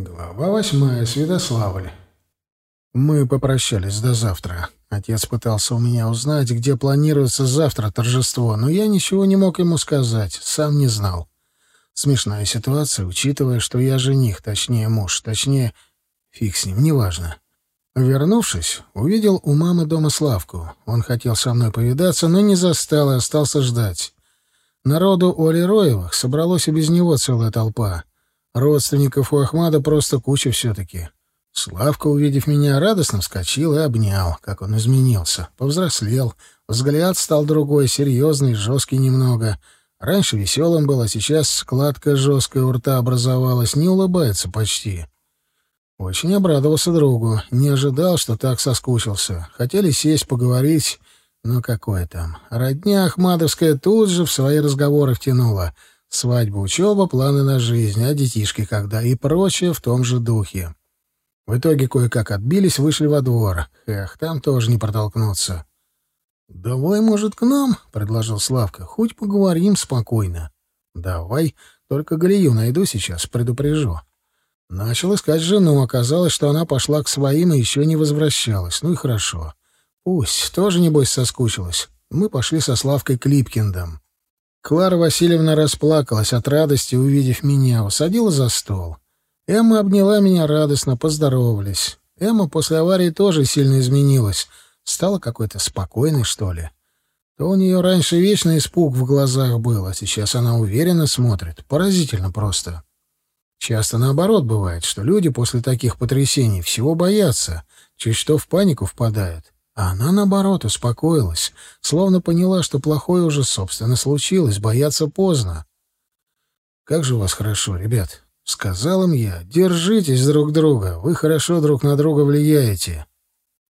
Глава восьмая. Святославль. Мы попрощались до завтра. Отец пытался у меня узнать, где планируется завтра торжество, но я ничего не мог ему сказать, сам не знал. Смешная ситуация, учитывая, что я жених, точнее муж, точнее... Фиг с ним, неважно. Вернувшись, увидел у мамы дома Славку. Он хотел со мной повидаться, но не застал и остался ждать. Народу у Алироевых собралось и без него целая толпа. Родственников у Ахмада просто куча все-таки. Славка, увидев меня, радостно вскочил и обнял, как он изменился. Повзрослел. Взгляд стал другой, серьезный, жесткий немного. Раньше веселым был, а сейчас складка жесткая у рта образовалась, не улыбается почти. Очень обрадовался другу. Не ожидал, что так соскучился. Хотели сесть, поговорить, но какое там. Родня Ахмадовская тут же в свои разговоры втянула — Свадьба, учеба, планы на жизнь, а детишки когда и прочее в том же духе. В итоге кое-как отбились, вышли во двор. Эх, там тоже не протолкнуться. «Давай, может, к нам?» — предложил Славка. «Хоть поговорим спокойно». «Давай, только Галию найду сейчас, предупрежу». Начал искать жену, оказалось, что она пошла к своим и еще не возвращалась. Ну и хорошо. Пусть, тоже, небось, соскучилась. Мы пошли со Славкой к Липкиндам. Клара Васильевна расплакалась от радости, увидев меня, усадила за стол. Эмма обняла меня радостно, поздоровались. Эмма после аварии тоже сильно изменилась. Стала какой-то спокойной, что ли. То у нее раньше вечно испуг в глазах был, а сейчас она уверенно смотрит. Поразительно просто. Часто наоборот бывает, что люди после таких потрясений всего боятся, чуть что в панику впадают. А она, наоборот, успокоилась, словно поняла, что плохое уже, собственно, случилось, бояться поздно. «Как же у вас хорошо, ребят!» — сказал им я. «Держитесь друг друга, вы хорошо друг на друга влияете».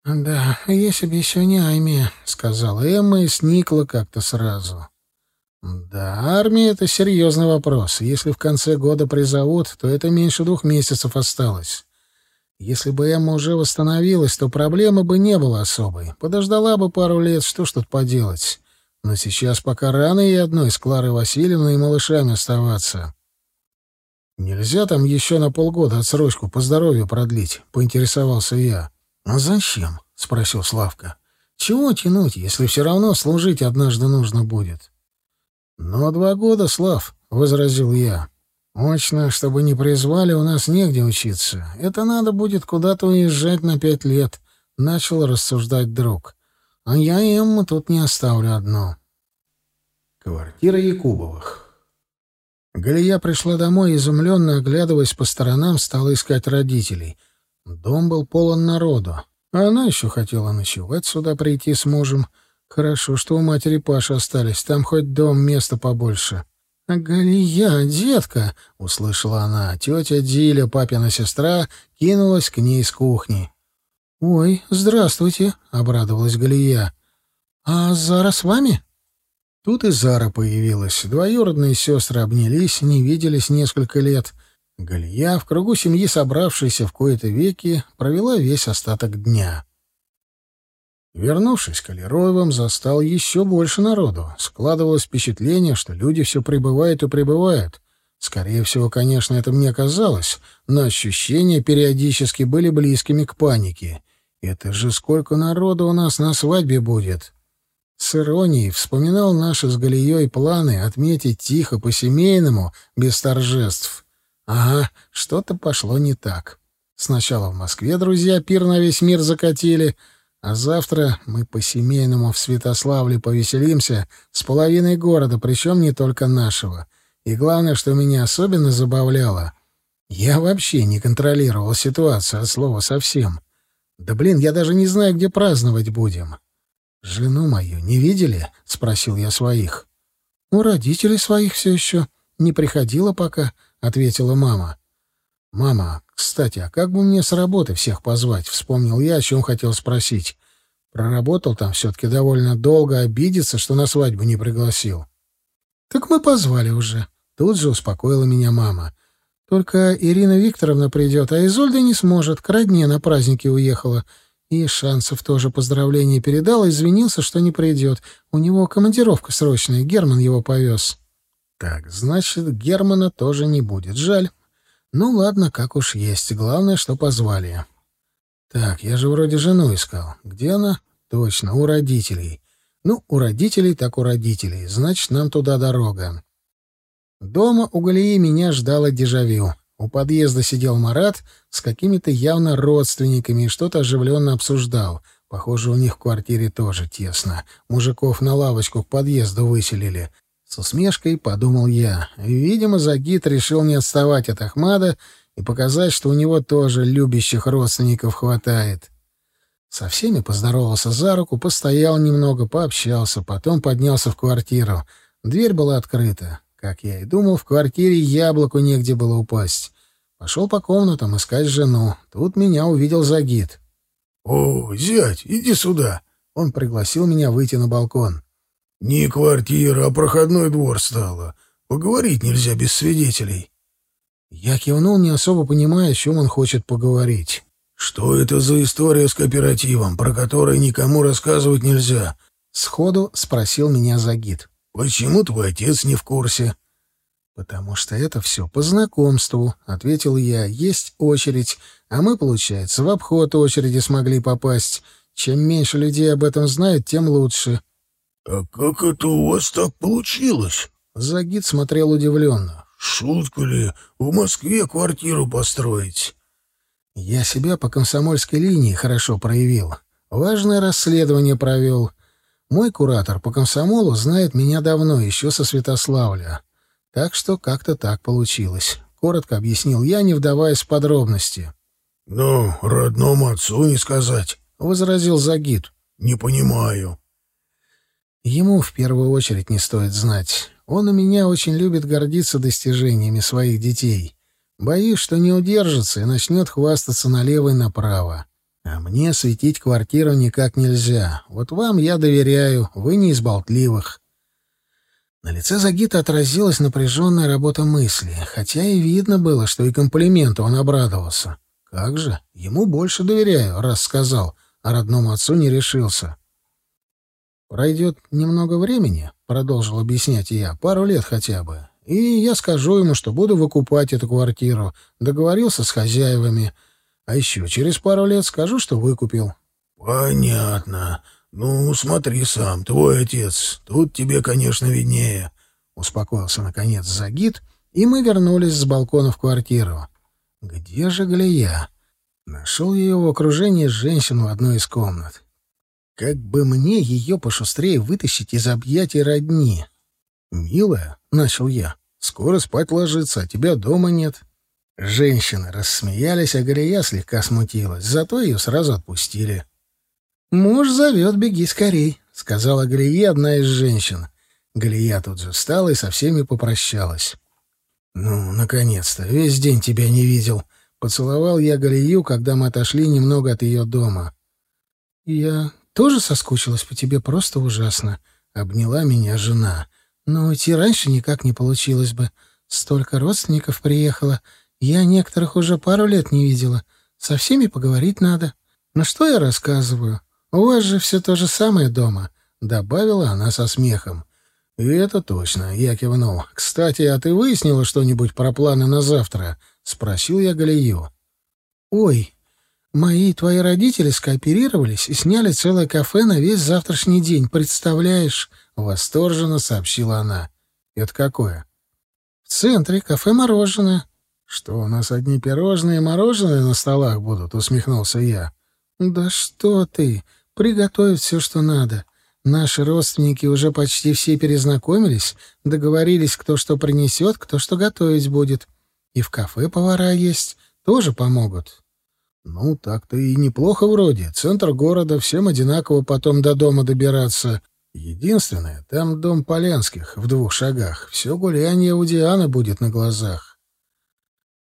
«Да, если бы еще не армия», — сказала Эмма и сникла как-то сразу. «Да, армия — это серьезный вопрос. Если в конце года призовут, то это меньше двух месяцев осталось. Если бы Эмма уже восстановилась, то проблемы бы не было особой. Подождала бы пару лет, что ж тут поделать. Но сейчас пока рано ей одной с Кларой Васильевной и малышами оставаться. «Нельзя там еще на полгода отсрочку по здоровью продлить?» — поинтересовался я. «А зачем?» — спросил Славка. «Чего тянуть, если все равно служить однажды нужно будет?» «Но два года, Слав», — возразил я. Мощно, чтобы не призвали, у нас негде учиться. Это надо будет куда-то уезжать на пять лет, — начал рассуждать друг. А я Эмму тут не оставлю одну. Квартира Якубовых. Галия пришла домой, изумленно оглядываясь по сторонам, стала искать родителей. Дом был полон народу. А она еще хотела ночевать сюда прийти с мужем. Хорошо, что у матери Паши остались. Там хоть дом, места побольше. «Галия, детка!» — услышала она. Тетя Диля, папина сестра, кинулась к ней с кухни. «Ой, здравствуйте!» — обрадовалась Галия. «А Зара с вами?» Тут и Зара появилась. Двоюродные сестры обнялись, не виделись несколько лет. Галия, в кругу семьи собравшейся в кои-то веки, провела весь остаток дня. Вернувшись к Алироевым, застал еще больше народу. Складывалось впечатление, что люди все прибывают и прибывают. Скорее всего, конечно, это мне казалось, но ощущения периодически были близкими к панике. Это же сколько народу у нас на свадьбе будет. С иронией вспоминал наши с Галией планы отметить тихо, по-семейному, без торжеств. Ага, что-то пошло не так. Сначала в Москве друзья пир на весь мир закатили — а завтра мы по-семейному в Святославле повеселимся с половиной города, причем не только нашего. И главное, что меня особенно забавляло, я вообще не контролировал ситуацию от слова совсем. Да блин, я даже не знаю, где праздновать будем. «Жену мою не видели?» — спросил я своих. «У родителей своих все еще. Не приходила пока», — ответила мама. «Мама, кстати, а как бы мне с работы всех позвать?» — вспомнил я, о чем хотел спросить. Проработал там все-таки довольно долго, обидится, что на свадьбу не пригласил. «Так мы позвали уже». Тут же успокоила меня мама. «Только Ирина Викторовна придет, а Изольда не сможет. К родне на праздники уехала. И Шансов тоже поздравления передал, извинился, что не придет. У него командировка срочная, Герман его повез». «Так, значит, Германа тоже не будет. Жаль. Ну ладно, как уж есть. Главное, что позвали. Так, я же вроде жену искал. Где она? Точно, у родителей. Ну, у родителей так у родителей. Значит, нам туда дорога. Дома у Галии меня ждало дежавю. У подъезда сидел Марат с какими-то явно родственниками и что-то оживленно обсуждал. Похоже, у них в квартире тоже тесно. Мужиков на лавочку к подъезду выселили. С усмешкой подумал я. Видимо, Загид решил не отставать от Ахмада и показать, что у него тоже любящих родственников хватает. Со всеми поздоровался за руку, постоял немного, пообщался, потом поднялся в квартиру. Дверь была открыта. Как я и думал, в квартире яблоку негде было упасть. Пошел по комнатам искать жену. Тут меня увидел Загид. «О, зять, иди сюда!» Он пригласил меня выйти на балкон. «Не квартира, а проходной двор стало. Поговорить нельзя без свидетелей». Я кивнул, не особо понимая, о чем он хочет поговорить. «Что это за история с кооперативом, про которую никому рассказывать нельзя?» Сходу спросил меня Загид. «Почему твой отец не в курсе?» «Потому что это все по знакомству», — ответил я. «Есть очередь, а мы, получается, в обход очереди смогли попасть. Чем меньше людей об этом знают, тем лучше». «А как это у вас так получилось?» Загид смотрел удивленно. «Шутка ли, в Москве квартиру построить?» «Я себя по комсомольской линии хорошо проявил. Важное расследование провел. Мой куратор по комсомолу знает меня давно, еще со Святославля. Так что как-то так получилось. Коротко объяснил я, не вдаваясь в подробности. «Ну, родному отцу не сказать», — возразил Загид. «Не понимаю». Ему в первую очередь не стоит знать. Он у меня очень любит гордиться достижениями своих детей. Боюсь, что не удержится и начнет хвастаться налево и направо. А мне светить квартиру никак нельзя. Вот вам я доверяю, вы не из болтливых. На лице Загита отразилась напряженная работа мысли, хотя и видно было, что и комплименту он обрадовался. Как же, ему больше доверяю, раз сказал, а родному отцу не решился. «Пройдет немного времени», — продолжил объяснять я, — «пару лет хотя бы, и я скажу ему, что буду выкупать эту квартиру, договорился с хозяевами, а еще через пару лет скажу, что выкупил». «Понятно. Ну, смотри сам, твой отец. Тут тебе, конечно, виднее». Успокоился, наконец, Загид, и мы вернулись с балкона в квартиру. «Где же Галия?» Нашел ее в окружении женщин в одной из комнат. Как бы мне ее пошустрее вытащить из объятий родни? «Милая», — начал я, — «скоро спать ложиться, а тебя дома нет». Женщины рассмеялись, а Галия слегка смутилась, зато ее сразу отпустили. «Муж зовет, беги скорей», — сказала Галия одна из женщин. Галия тут же встала и со всеми попрощалась. «Ну, наконец-то, весь день тебя не видел», — поцеловал я Галию, когда мы отошли немного от ее дома. «Я тоже соскучилась по тебе просто ужасно», — обняла меня жена. «Но уйти раньше никак не получилось бы. Столько родственников приехало. Я некоторых уже пару лет не видела. Со всеми поговорить надо. Ну что я рассказываю? У вас же все то же самое дома», — добавила она со смехом. «И это точно», — я кивнул. «Кстати, а ты выяснила что-нибудь про планы на завтра?» — спросил я Галию. «Ой, Мои и твои родители скооперировались и сняли целое кафе на весь завтрашний день, представляешь? Восторженно сообщила она. Это какое? В центре кафе «Мороженое». Что, у нас одни пирожные и мороженое на столах будут? Усмехнулся я. Да что ты, приготовить все, что надо. Наши родственники уже почти все перезнакомились, договорились, кто что принесет, кто что готовить будет. И в кафе повара есть, тоже помогут. «Ну, так-то и неплохо вроде. Центр города, всем одинаково потом до дома добираться. Единственное, там дом Полянских в двух шагах. Все гуляние у Дианы будет на глазах».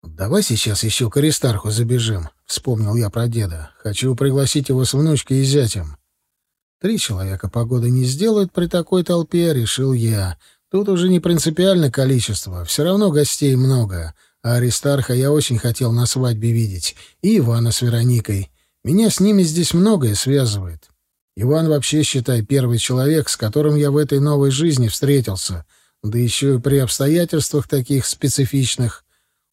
«Давай сейчас еще к Аристарху забежим», — вспомнил я про деда. «Хочу пригласить его с внучкой и зятем». Три человека погоды не сделают при такой толпе, решил я. Тут уже не принципиально количество, все равно гостей много. А Аристарха я очень хотел на свадьбе видеть. И Ивана с Вероникой. Меня с ними здесь многое связывает. Иван вообще, считай, первый человек, с которым я в этой новой жизни встретился. Да еще и при обстоятельствах таких специфичных.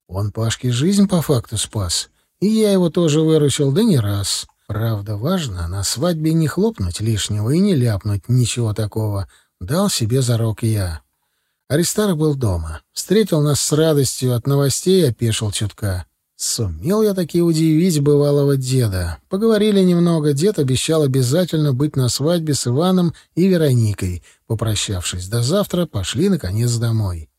Он Пашке жизнь по факту спас. И я его тоже выручил, да не раз. Правда, важно на свадьбе не хлопнуть лишнего и не ляпнуть ничего такого. Дал себе зарок я. Аристарх был дома. Встретил нас с радостью, от новостей опешил чутка. Сумел я таки удивить бывалого деда. Поговорили немного, дед обещал обязательно быть на свадьбе с Иваном и Вероникой. Попрощавшись до завтра, пошли, наконец, домой.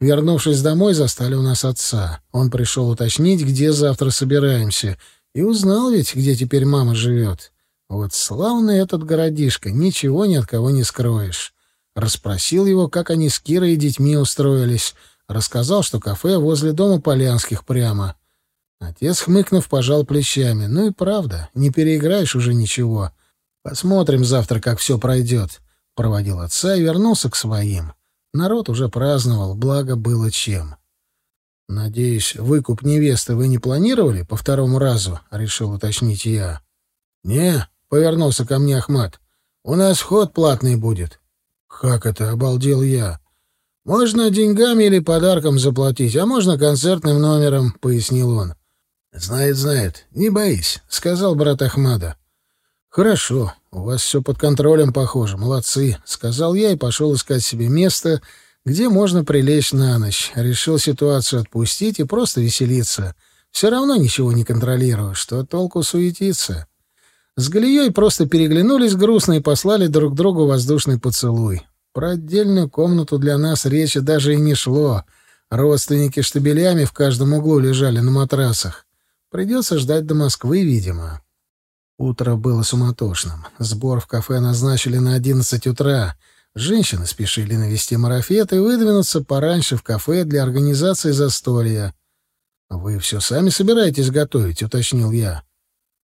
Вернувшись домой, застали у нас отца. Он пришел уточнить, где завтра собираемся, и узнал ведь, где теперь мама живет. Вот славный этот городишко, ничего ни от кого не скроешь. Расспросил его, как они с Кирой и детьми устроились. Рассказал, что кафе возле дома Полянских прямо. Отец, хмыкнув, пожал плечами. Ну и правда, не переиграешь уже ничего. Посмотрим завтра, как все пройдет. Проводил отца и вернулся к своим. Народ уже праздновал, благо было чем. «Надеюсь, выкуп невесты вы не планировали по второму разу?» — решил уточнить я. «Не», — повернулся ко мне Ахмат. «У нас вход платный будет». «Как это?» — обалдел я. «Можно деньгами или подарком заплатить, а можно концертным номером», — пояснил он. «Знает, знает. Не боись», — сказал брат Ахмада. «Хорошо. У вас все под контролем, похоже. Молодцы», — сказал я и пошел искать себе место, где можно прилечь на ночь. Решил ситуацию отпустить и просто веселиться. Все равно ничего не контролирую. Что толку суетиться? С Галией просто переглянулись грустно и послали друг другу воздушный поцелуй. Про отдельную комнату для нас речи даже и не шло. Родственники штабелями в каждом углу лежали на матрасах. Придется ждать до Москвы, видимо. Утро было суматошным. Сбор в кафе назначили на одиннадцать утра. Женщины спешили навести марафет и выдвинуться пораньше в кафе для организации застолья. «Вы все сами собираетесь готовить?» — уточнил я.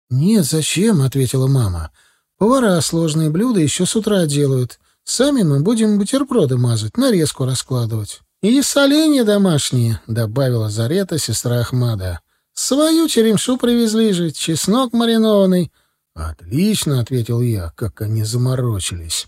«Нет, зачем?» — ответила мама. «Повара сложные блюда еще с утра делают. Сами мы будем бутерброды мазать, нарезку раскладывать». «И соленья домашние», — добавила Зарета, сестра Ахмада. Свою черемшу привезли же, чеснок маринованный. Отлично, ответил я, как они заморочились.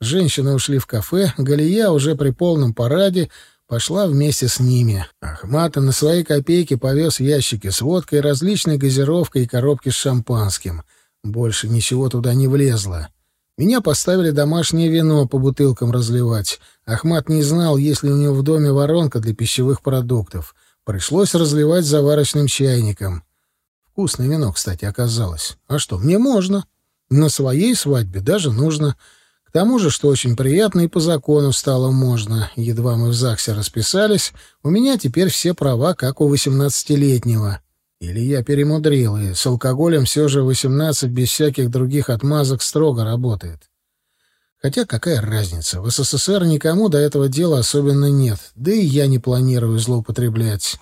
Женщины ушли в кафе, Галия уже при полном параде пошла вместе с ними. Ахмата на свои копейки повез ящики с водкой, различной газировкой и коробки с шампанским. Больше ничего туда не влезло. Меня поставили домашнее вино по бутылкам разливать. Ахмат не знал, есть ли у него в доме воронка для пищевых продуктов. Пришлось разливать заварочным чайником. Вкусное вино, кстати, оказалось. А что, мне можно. На своей свадьбе даже нужно. К тому же, что очень приятно, и по закону стало можно. Едва мы в ЗАГСе расписались, у меня теперь все права, как у восемнадцатилетнего. Или я перемудрил, и с алкоголем все же восемнадцать без всяких других отмазок строго работает. Хотя какая разница, в СССР никому до этого дела особенно нет, да и я не планирую злоупотреблять.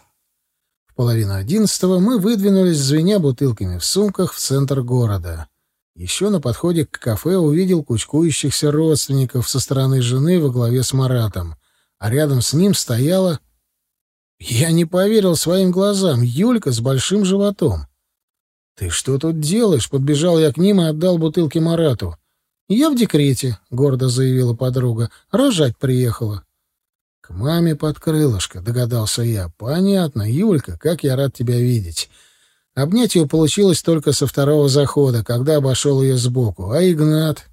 В половину одиннадцатого мы выдвинулись, звеня бутылками в сумках, в центр города. Еще на подходе к кафе увидел кучкующихся родственников со стороны жены во главе с Маратом, а рядом с ним стояла... Я не поверил своим глазам, Юлька с большим животом. «Ты что тут делаешь?» — подбежал я к ним и отдал бутылки Марату. «Я в декрете», — гордо заявила подруга. «Рожать приехала». «К маме под крылышко», — догадался я. «Понятно. Юлька, как я рад тебя видеть». Обнять ее получилось только со второго захода, когда обошел ее сбоку. А Игнат?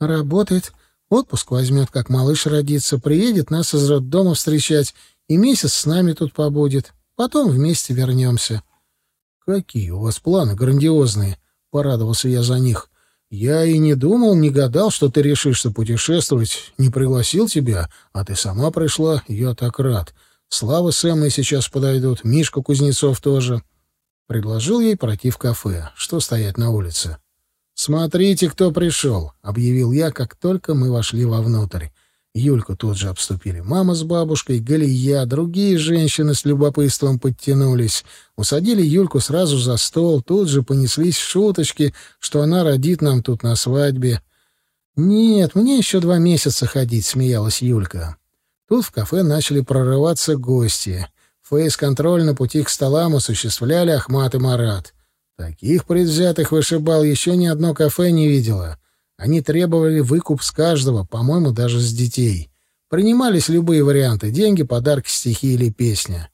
Работает. Отпуск возьмет, как малыш родится, приедет нас из роддома встречать и месяц с нами тут побудет. Потом вместе вернемся. — Какие у вас планы грандиозные! — порадовался я за них. Я и не думал, не гадал, что ты решишься путешествовать. Не пригласил тебя, а ты сама пришла. Я так рад. Слава с Эммой сейчас подойдут, Мишка Кузнецов тоже. Предложил ей пройти в кафе. Что стоять на улице? «Смотрите, кто пришел», — объявил я, как только мы вошли вовнутрь. Юльку тут же обступили мама с бабушкой, Галия, другие женщины с любопытством подтянулись. Усадили Юльку сразу за стол, тут же понеслись шуточки, что она родит нам тут на свадьбе. «Нет, мне еще два месяца ходить», — смеялась Юлька. Тут в кафе начали прорываться гости. Фейс-контроль на пути к столам осуществляли Ахмат и Марат. Таких предвзятых вышибал еще ни одно кафе не видела. Они требовали выкуп с каждого, по-моему, даже с детей. Принимались любые варианты — деньги, подарки, стихи или песня.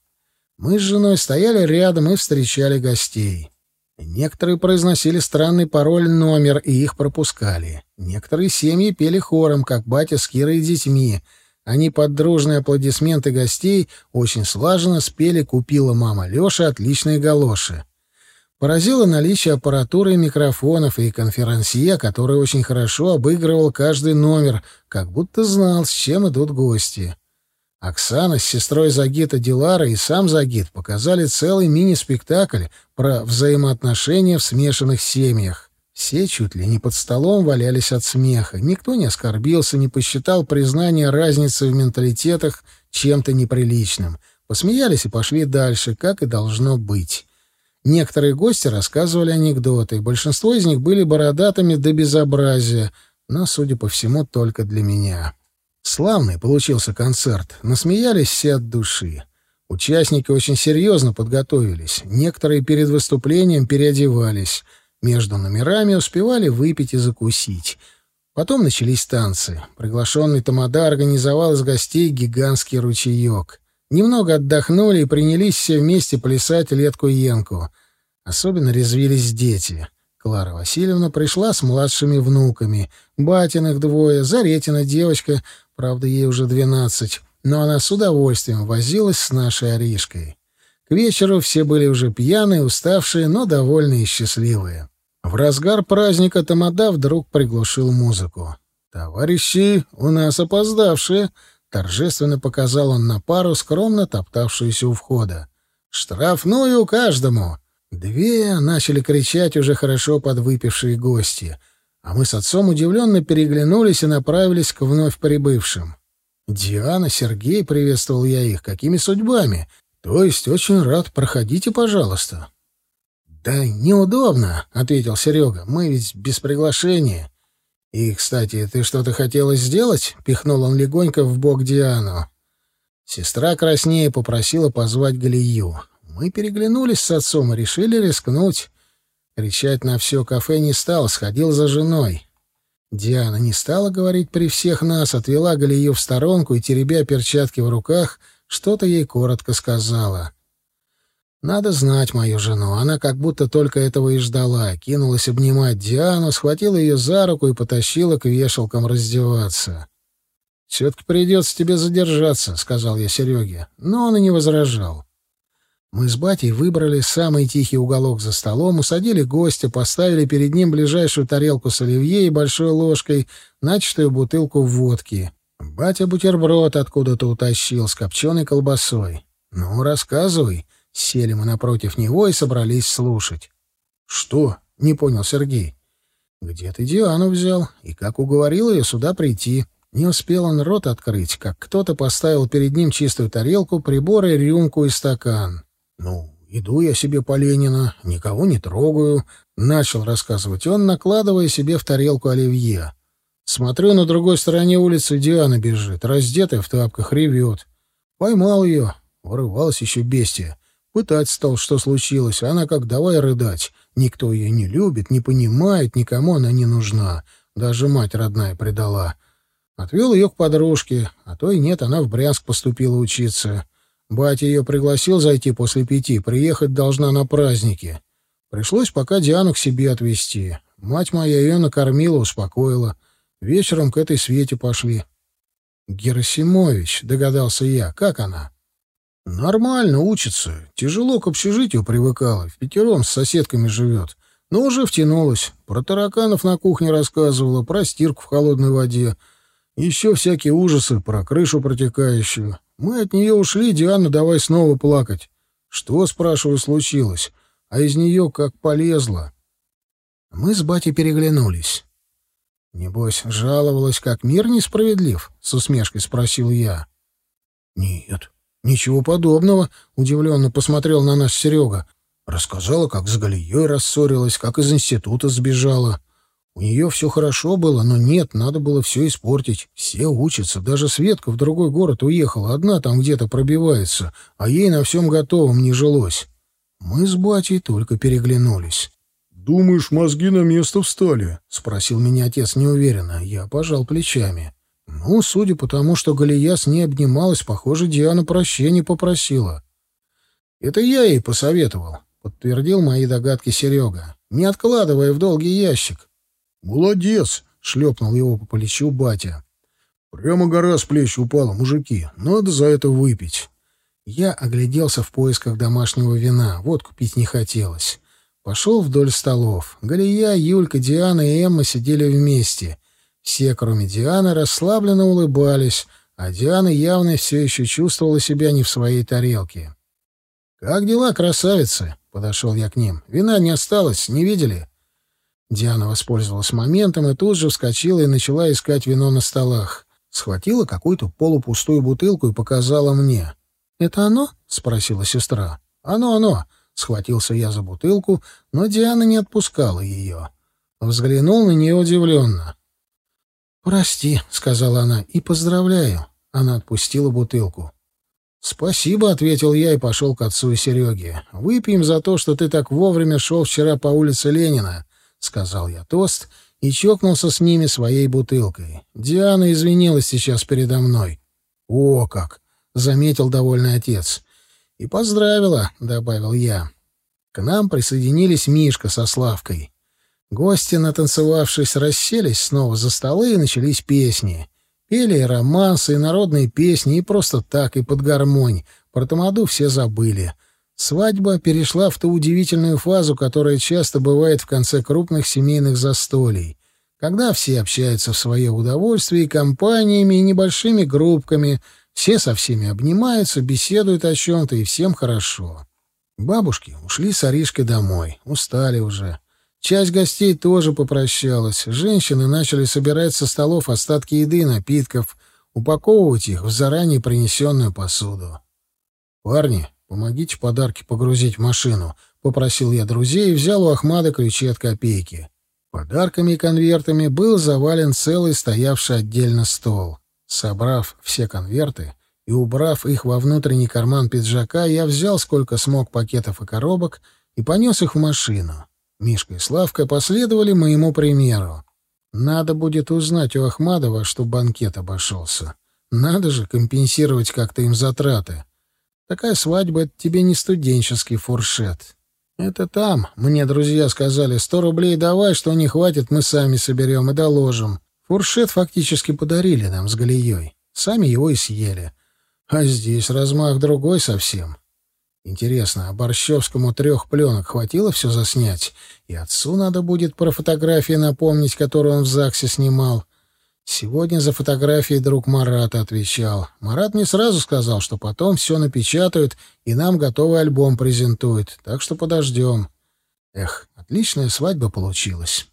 Мы с женой стояли рядом и встречали гостей. Некоторые произносили странный пароль номер и их пропускали. Некоторые семьи пели хором, как батя с Кирой и детьми. Они под дружные аплодисменты гостей очень слаженно спели «Купила мама Лёша отличные галоши». Поразило наличие аппаратуры и микрофонов, и конферансье, который очень хорошо обыгрывал каждый номер, как будто знал, с чем идут гости. Оксана с сестрой Загита Дилара и сам Загит показали целый мини-спектакль про взаимоотношения в смешанных семьях. Все чуть ли не под столом валялись от смеха. Никто не оскорбился, не посчитал признание разницы в менталитетах чем-то неприличным. Посмеялись и пошли дальше, как и должно быть. Некоторые гости рассказывали анекдоты. Большинство из них были бородатыми до безобразия, но, судя по всему, только для меня. Славный получился концерт. Насмеялись все от души. Участники очень серьезно подготовились. Некоторые перед выступлением переодевались. Между номерами успевали выпить и закусить. Потом начались танцы. Приглашенный Тамада организовал из гостей гигантский ручеек. Немного отдохнули и принялись все вместе плясать летку Янку. Особенно резвились дети. Клара Васильевна пришла с младшими внуками. Батиных двое, Заретина девочка, правда, ей уже двенадцать, но она с удовольствием возилась с нашей Аришкой. К вечеру все были уже пьяные, уставшие, но довольные и счастливые. В разгар праздника Тамада вдруг приглушил музыку. «Товарищи, у нас опоздавшие!» — торжественно показал он на пару, скромно топтавшуюся у входа. «Штрафную каждому!» Две начали кричать уже хорошо подвыпившие гости, а мы с отцом удивленно переглянулись и направились к вновь прибывшим. «Диана, Сергей», — приветствовал я их, — «какими судьбами? То есть очень рад, проходите, пожалуйста». «Да неудобно», — ответил Серега, — «мы ведь без приглашения». «И, кстати, ты что-то хотела сделать?» — пихнул он легонько в бок Диану. Сестра краснее попросила позвать Галию. Мы переглянулись с отцом и решили рискнуть. Кричать на все кафе не стал, сходил за женой. Диана не стала говорить при всех нас, отвела Галию в сторонку и, теребя перчатки в руках, что-то ей коротко сказала. Надо знать мою жену. Она как будто только этого и ждала. Кинулась обнимать Диану, схватила ее за руку и потащила к вешалкам раздеваться. «Все-таки придется тебе задержаться», — сказал я Сереге. Но он и не возражал. Мы с батей выбрали самый тихий уголок за столом, усадили гостя, поставили перед ним ближайшую тарелку с оливье и большой ложкой, начатую бутылку водки. Батя бутерброд откуда-то утащил с копченой колбасой. «Ну, рассказывай». Сели мы напротив него и собрались слушать. «Что?» — не понял Сергей. «Где ты Диану взял? И как уговорил ее сюда прийти?» Не успел он рот открыть, как кто-то поставил перед ним чистую тарелку, приборы, рюмку и стакан. «Ну, иду я себе по Ленина, никого не трогаю», — начал рассказывать он, накладывая себе в тарелку оливье. «Смотрю, на другой стороне улицы Диана бежит, раздетая в тапках, ревет. Поймал ее, вырывалась еще бестия. Пытать стал, что случилось, она как давай рыдать. Никто ее не любит, не понимает, никому она не нужна. Даже мать родная предала. Отвел ее к подружке, а то и нет, она в Брянск поступила учиться. Батя ее пригласил зайти после пяти, приехать должна на праздники. Пришлось пока Диану к себе отвезти. Мать моя ее накормила, успокоила. Вечером к этой Свете пошли. «Герасимович», — догадался я, — «как она?» «Нормально учится. Тяжело к общежитию привыкала. В пятером с соседками живет. Но уже втянулась. Про тараканов на кухне рассказывала, про стирку в холодной воде. Еще всякие ужасы про крышу протекающую. Мы от нее ушли, Диана, давай снова плакать. Что, спрашиваю, случилось? А из нее как полезла. Мы с батей переглянулись. «Небось, жаловалась, как мир несправедлив?» — с усмешкой спросил я. «Нет, ничего подобного», — удивленно посмотрел на нас Серега. Рассказала, как с Галией рассорилась, как из института сбежала. У нее все хорошо было, но нет, надо было все испортить. Все учатся, даже Светка в другой город уехала, одна там где-то пробивается, а ей на всем готовом не жилось. Мы с батей только переглянулись. «Думаешь, мозги на место встали?» — спросил меня отец неуверенно. Я пожал плечами. Ну, судя по тому, что Галия с ней обнималась, похоже, Диана прощения попросила. Это я ей посоветовал, подтвердил мои догадки Серега, не откладывая в долгий ящик. Молодец, шлепнул его по плечу батя. Прямо гора с плеч упала, мужики. Надо за это выпить. Я огляделся в поисках домашнего вина. Водку пить не хотелось. Пошел вдоль столов. Галия, Юлька, Диана и Эмма сидели вместе. Все, кроме Дианы, расслабленно улыбались, а Диана явно все еще чувствовала себя не в своей тарелке. «Как дела, красавицы?» — подошел я к ним. «Вина не осталось, не видели?» Диана воспользовалась моментом и тут же вскочила и начала искать вино на столах. Схватила какую-то полупустую бутылку и показала мне. «Это оно?» — спросила сестра. «Оно, оно!» — схватился я за бутылку, но Диана не отпускала ее. Взглянул на нее удивленно. «Прости», — сказала она, — «и поздравляю». Она отпустила бутылку. «Спасибо», — ответил я и пошел к отцу и Сереге. «Выпьем за то, что ты так вовремя шел вчера по улице Ленина», — сказал я тост и чокнулся с ними своей бутылкой. Диана извинилась сейчас передо мной. «О как!» — заметил довольный отец. «И поздравила», — добавил я. К нам присоединились Мишка со Славкой. Гости, натанцевавшись, расселись снова за столы, и начались песни. Пели и романсы, и народные песни, и просто так, и под гармонь. Про тамаду все забыли. Свадьба перешла в ту удивительную фазу, которая часто бывает в конце крупных семейных застолий, когда все общаются в свое удовольствие и компаниями, и небольшими группками, все со всеми обнимаются, беседуют о чем-то, и всем хорошо. Бабушки ушли с Аришкой домой, устали уже. Часть гостей тоже попрощалась. Женщины начали собирать со столов остатки еды и напитков, упаковывать их в заранее принесенную посуду. «Парни, помогите подарки погрузить в машину», — попросил я друзей и взял у Ахмада ключи от копейки. Подарками и конвертами был завален целый стоявший отдельно стол. Собрав все конверты и убрав их во внутренний карман пиджака, я взял сколько смог пакетов и коробок и понес их в машину. Мишка и Славка последовали моему примеру. Надо будет узнать у Ахмадова, что банкет обошелся. Надо же компенсировать как-то им затраты. Такая свадьба — это тебе не студенческий фуршет. Это там, мне друзья сказали, сто рублей давай, что не хватит, мы сами соберем и доложим. Фуршет фактически подарили нам с Галией. Сами его и съели. А здесь размах другой совсем. Интересно, а Борщевскому трех пленок хватило все заснять? И отцу надо будет про фотографии напомнить, которые он в ЗАГСе снимал. Сегодня за фотографии друг Марата отвечал. Марат мне сразу сказал, что потом все напечатают и нам готовый альбом презентуют, так что подождем. Эх, отличная свадьба получилась.